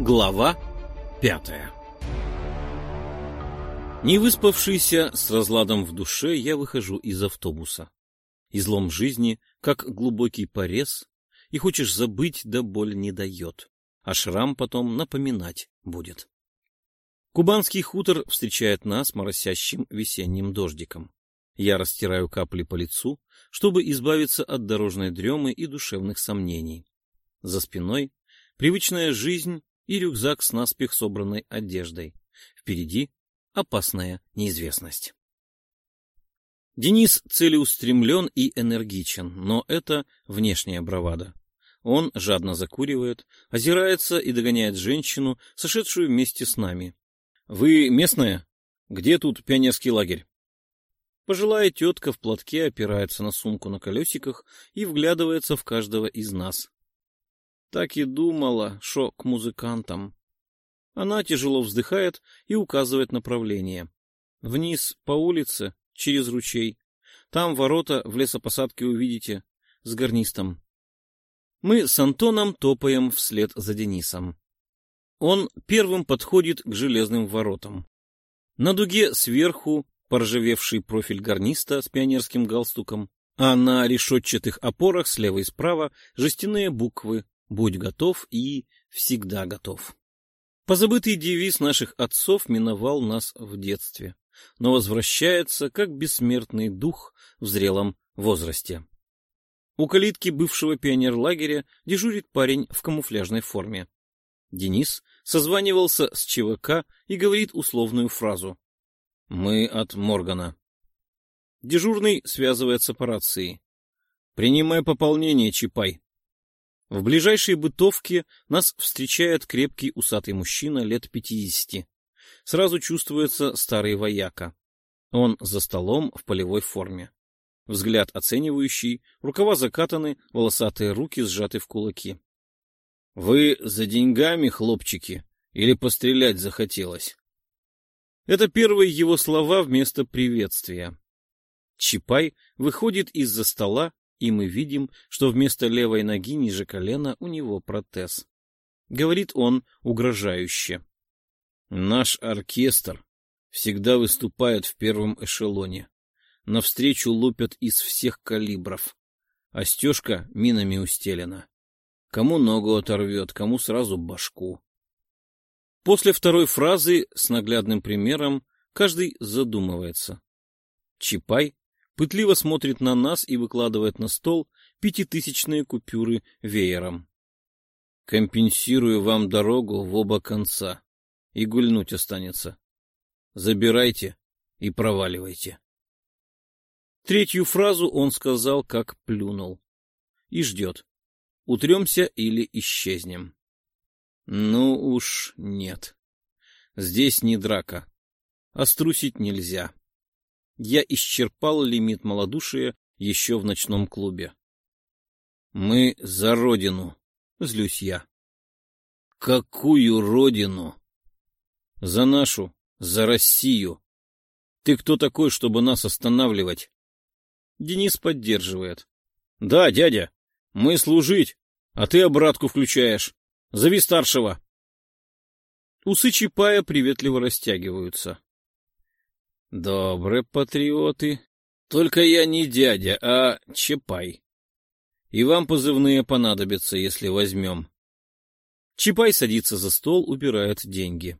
Глава пятая Не выспавшийся, с разладом в душе, я выхожу из автобуса. Излом жизни, как глубокий порез, и хочешь забыть, да боль не дает, а шрам потом напоминать будет. Кубанский хутор встречает нас моросящим весенним дождиком. Я растираю капли по лицу, чтобы избавиться от дорожной дремы и душевных сомнений. За спиной привычная жизнь и рюкзак с наспех собранной одеждой. Впереди опасная неизвестность. Денис целеустремлен и энергичен, но это внешняя бравада. Он жадно закуривает, озирается и догоняет женщину, сошедшую вместе с нами. — Вы местная? Где тут пионерский лагерь? Пожилая тетка в платке опирается на сумку на колесиках и вглядывается в каждого из нас. Так и думала, шо к музыкантам. Она тяжело вздыхает и указывает направление. Вниз по улице, через ручей. Там ворота в лесопосадке увидите, с гарнистом. Мы с Антоном топаем вслед за Денисом. Он первым подходит к железным воротам. На дуге сверху поржавевший профиль гарниста с пионерским галстуком, а на решетчатых опорах слева и справа жестяные буквы Будь готов и всегда готов. Позабытый девиз наших отцов миновал нас в детстве, но возвращается как бессмертный дух в зрелом возрасте. У калитки бывшего пионерлагеря дежурит парень в камуфляжной форме. Денис созванивался с ЧВК и говорит условную фразу. «Мы от Моргана». Дежурный связывается по рации. «Принимай пополнение, Чапай». В ближайшей бытовке нас встречает крепкий усатый мужчина лет пятидесяти. Сразу чувствуется старый вояка. Он за столом в полевой форме. Взгляд оценивающий, рукава закатаны, волосатые руки сжаты в кулаки. — Вы за деньгами, хлопчики, или пострелять захотелось? Это первые его слова вместо приветствия. Чапай выходит из-за стола и мы видим, что вместо левой ноги ниже колена у него протез. Говорит он угрожающе. Наш оркестр всегда выступает в первом эшелоне. Навстречу лупят из всех калибров. А стежка минами устелена. Кому ногу оторвет, кому сразу башку. После второй фразы с наглядным примером каждый задумывается. Чапай пытливо смотрит на нас и выкладывает на стол пятитысячные купюры веером. Компенсирую вам дорогу в оба конца, и гульнуть останется. Забирайте и проваливайте. Третью фразу он сказал, как плюнул. И ждет. Утремся или исчезнем. Ну уж нет. Здесь не драка. А струсить нельзя я исчерпал лимит малодушия еще в ночном клубе. «Мы за родину», — злюсь я. «Какую родину?» «За нашу, за Россию. Ты кто такой, чтобы нас останавливать?» Денис поддерживает. «Да, дядя, мы служить, а ты обратку включаешь. Зови старшего». Усы Чапая приветливо растягиваются. Добрые патриоты. Только я не дядя, а Чапай. И вам позывные понадобятся, если возьмем. Чапай садится за стол, убирает деньги.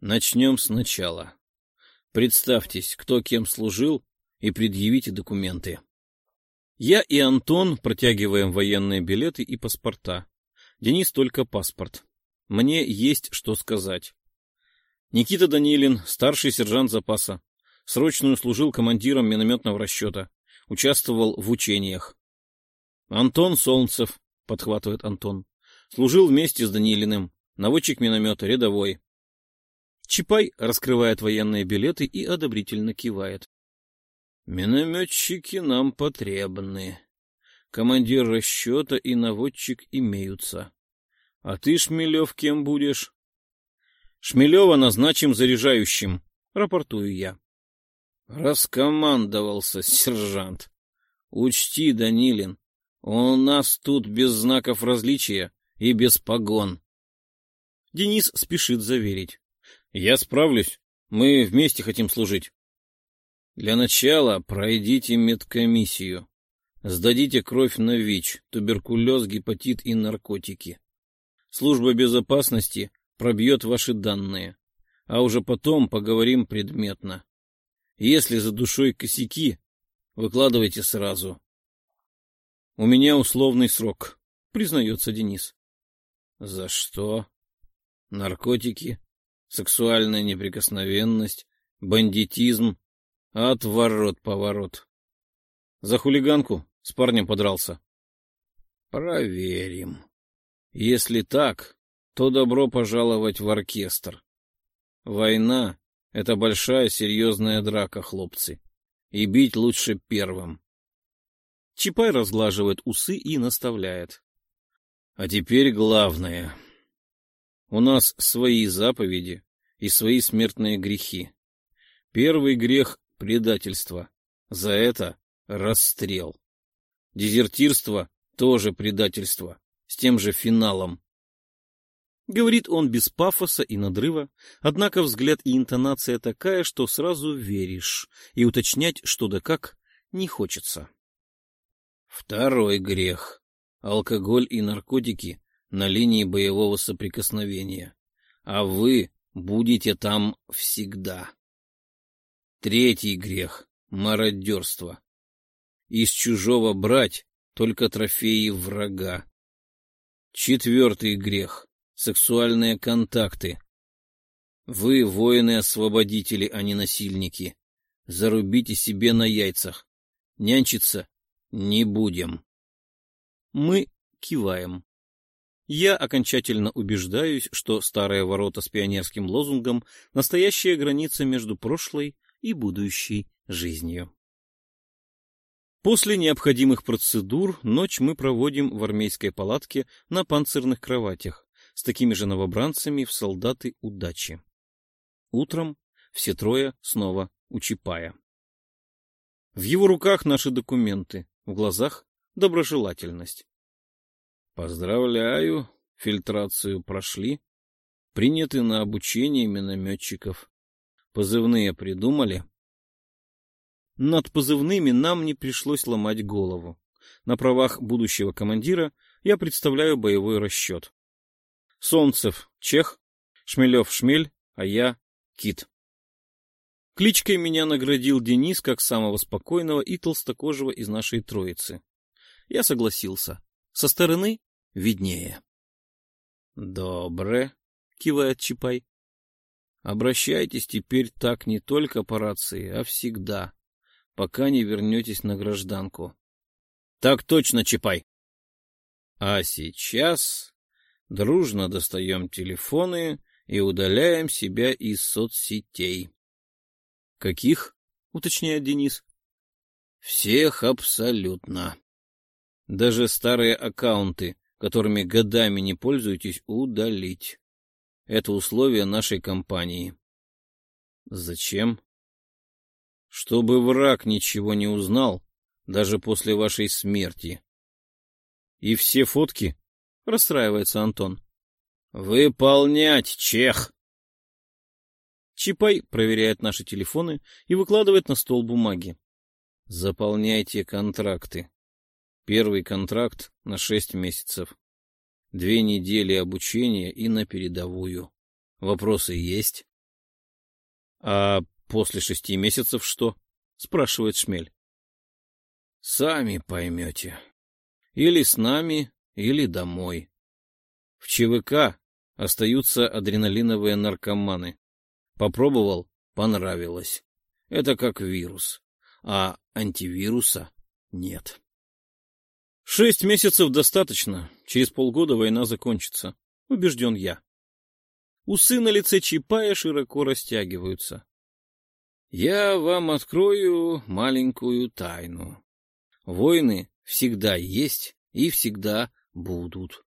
Начнем сначала. Представьтесь, кто кем служил, и предъявите документы. Я и Антон протягиваем военные билеты и паспорта. Денис только паспорт. Мне есть что сказать. Никита Данилин, старший сержант запаса. Срочную служил командиром минометного расчета. Участвовал в учениях. Антон Солнцев, подхватывает Антон. Служил вместе с Данилиным. Наводчик миномета, рядовой. Чапай раскрывает военные билеты и одобрительно кивает. Минометчики нам потребны. Командир расчета и наводчик имеются. А ты, Шмелев, кем будешь? Шмелева назначим заряжающим, рапортую я. Раскомандовался сержант. Учти, Данилин, у нас тут без знаков различия и без погон. Денис спешит заверить. Я справлюсь. Мы вместе хотим служить. Для начала пройдите медкомиссию. Сдадите кровь на ВИЧ, туберкулез, гепатит и наркотики. Служба безопасности пробьет ваши данные, а уже потом поговорим предметно. Если за душой косяки, выкладывайте сразу. У меня условный срок, признается Денис. За что? Наркотики, сексуальная неприкосновенность, бандитизм, отворот-поворот. За хулиганку с парнем подрался. Проверим. Если так, то добро пожаловать в оркестр. Война — это большая серьезная драка, хлопцы. И бить лучше первым. Чапай разглаживает усы и наставляет. А теперь главное. У нас свои заповеди и свои смертные грехи. Первый грех — предательство. За это расстрел. Дезертирство — тоже предательство, с тем же финалом. Говорит он без пафоса и надрыва, однако взгляд и интонация такая, что сразу веришь, и уточнять что да как не хочется. Второй грех — алкоголь и наркотики на линии боевого соприкосновения, а вы будете там всегда. Третий грех — мародерство. Из чужого брать только трофеи врага. Четвертый грех — сексуальные контакты. Вы воины-освободители, а не насильники. Зарубите себе на яйцах. Нянчиться не будем. Мы киваем. Я окончательно убеждаюсь, что старые ворота с пионерским лозунгом — настоящая граница между прошлой и будущей жизнью. После необходимых процедур ночь мы проводим в армейской палатке на панцирных кроватях с такими же новобранцами в солдаты удачи. Утром все трое снова у Чапая. В его руках наши документы, в глазах доброжелательность. Поздравляю, фильтрацию прошли. Приняты на обучение минометчиков. Позывные придумали? Над позывными нам не пришлось ломать голову. На правах будущего командира я представляю боевой расчет. Солнцев — Чех, Шмелев — Шмель, а я — Кит. Кличкой меня наградил Денис как самого спокойного и толстокожего из нашей троицы. Я согласился. Со стороны виднее. — Добре, — кивает Чапай. — Обращайтесь теперь так не только по рации, а всегда пока не вернетесь на гражданку. — Так точно, Чапай. — А сейчас дружно достаем телефоны и удаляем себя из соцсетей. — Каких? — уточняет Денис. — Всех абсолютно. Даже старые аккаунты, которыми годами не пользуетесь, удалить. Это условие нашей компании. — Зачем? чтобы враг ничего не узнал, даже после вашей смерти. И все фотки? Расстраивается Антон. Выполнять, чех! Чипай проверяет наши телефоны и выкладывает на стол бумаги. Заполняйте контракты. Первый контракт на шесть месяцев. Две недели обучения и на передовую. Вопросы есть? А После шести месяцев что? Спрашивает Шмель. Сами поймете. Или с нами, или домой. В ЧВК остаются адреналиновые наркоманы. Попробовал — понравилось. Это как вирус. А антивируса нет. Шесть месяцев достаточно. Через полгода война закончится. Убежден я. Усы на лице Чапая широко растягиваются. Я вам открою маленькую тайну. Войны всегда есть и всегда будут.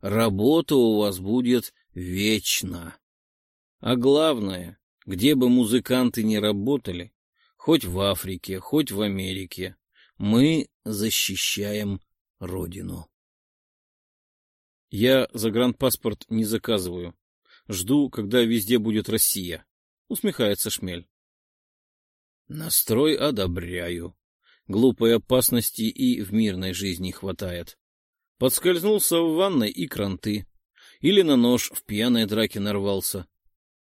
Работа у вас будет вечно. А главное, где бы музыканты ни работали, хоть в Африке, хоть в Америке. Мы защищаем Родину. Я загранпаспорт не заказываю. Жду, когда везде будет Россия. Усмехается Шмель. Настрой одобряю. Глупой опасности и в мирной жизни хватает. Подскользнулся в ванной и кранты. Или на нож в пьяной драке нарвался.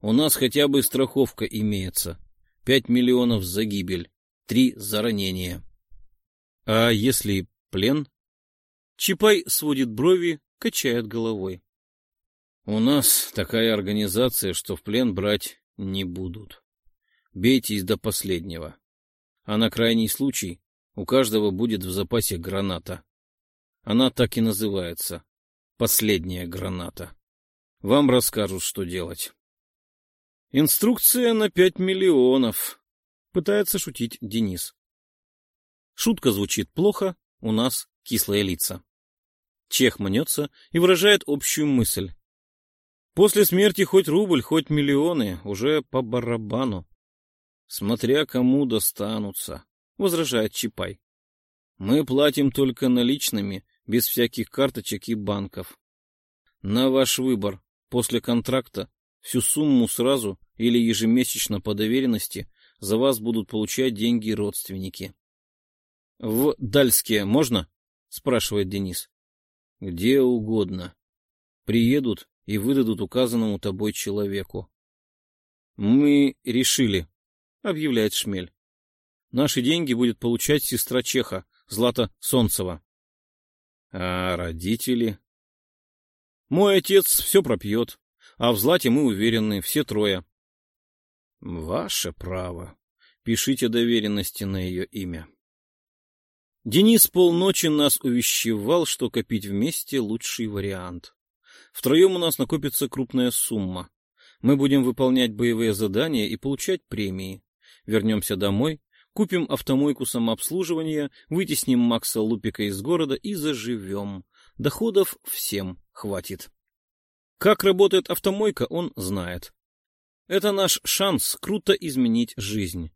У нас хотя бы страховка имеется. Пять миллионов за гибель, три за ранение. А если плен? Чапай сводит брови, качает головой. У нас такая организация, что в плен брать не будут. Бейтесь до последнего. А на крайний случай у каждого будет в запасе граната. Она так и называется. Последняя граната. Вам расскажут, что делать. Инструкция на пять миллионов. Пытается шутить Денис. Шутка звучит плохо, у нас кислые лица. Чех мнется и выражает общую мысль. После смерти хоть рубль, хоть миллионы, уже по барабану. Смотря кому достанутся, возражает Чапай. Мы платим только наличными, без всяких карточек и банков. На ваш выбор. После контракта всю сумму сразу или ежемесячно по доверенности за вас будут получать деньги родственники. — В Дальске можно? — спрашивает Денис. — Где угодно. Приедут и выдадут указанному тобой человеку. — Мы решили, — объявляет Шмель. Наши деньги будет получать сестра Чеха, Злата Солнцева. А родители? Мой отец все пропьет, а в Злате мы уверены, все трое. Ваше право. Пишите доверенности на ее имя. Денис полночи нас увещевал, что копить вместе — лучший вариант. Втроем у нас накопится крупная сумма. Мы будем выполнять боевые задания и получать премии. Вернемся домой, Купим автомойку самообслуживания, вытесним Макса Лупика из города и заживем. Доходов всем хватит. Как работает автомойка, он знает. Это наш шанс круто изменить жизнь.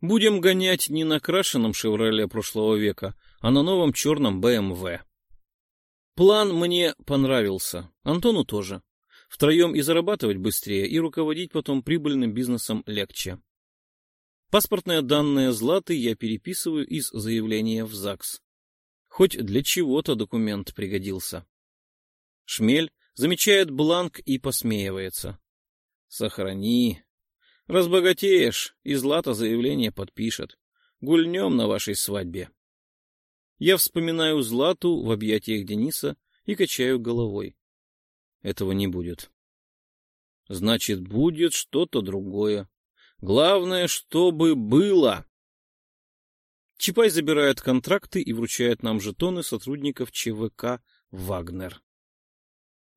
Будем гонять не на крашеном «Шевроле» прошлого века, а на новом черном БМВ. План мне понравился, Антону тоже. Втроем и зарабатывать быстрее, и руководить потом прибыльным бизнесом легче. Паспортные данные Златы я переписываю из заявления в ЗАГС. Хоть для чего-то документ пригодился. Шмель замечает бланк и посмеивается. Сохрани. Разбогатеешь, и Злата заявление подпишет. Гульнем на вашей свадьбе. Я вспоминаю Злату в объятиях Дениса и качаю головой. Этого не будет. Значит, будет что-то другое. Главное, чтобы было. Чапай забирает контракты и вручает нам жетоны сотрудников ЧВК «Вагнер».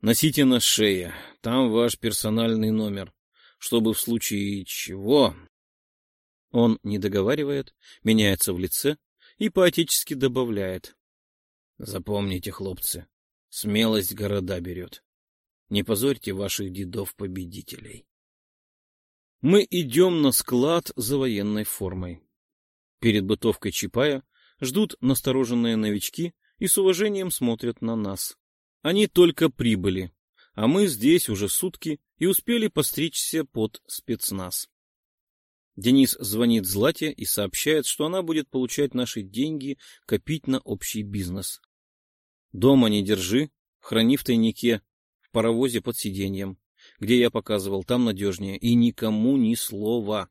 Носите на шее, там ваш персональный номер, чтобы в случае чего... Он не договаривает, меняется в лице и поотечески добавляет. Запомните, хлопцы, смелость города берет. Не позорьте ваших дедов-победителей. Мы идем на склад за военной формой. Перед бытовкой Чапая ждут настороженные новички и с уважением смотрят на нас. Они только прибыли, а мы здесь уже сутки и успели постричься под спецназ. Денис звонит Злате и сообщает, что она будет получать наши деньги, копить на общий бизнес. Дома не держи, храни в тайнике, в паровозе под сиденьем. Где я показывал, там надежнее. И никому ни слова.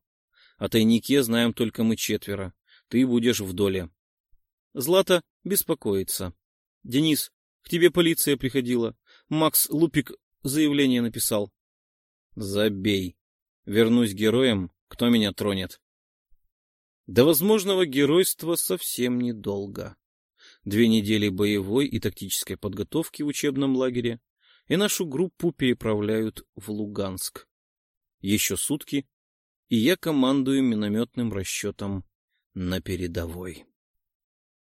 О тайнике знаем только мы четверо. Ты будешь в доле. Злата беспокоится. Денис, к тебе полиция приходила. Макс Лупик заявление написал. Забей. Вернусь героем, кто меня тронет. До возможного геройства совсем недолго. Две недели боевой и тактической подготовки в учебном лагере, и нашу группу переправляют в Луганск. Еще сутки, и я командую минометным расчетом на передовой.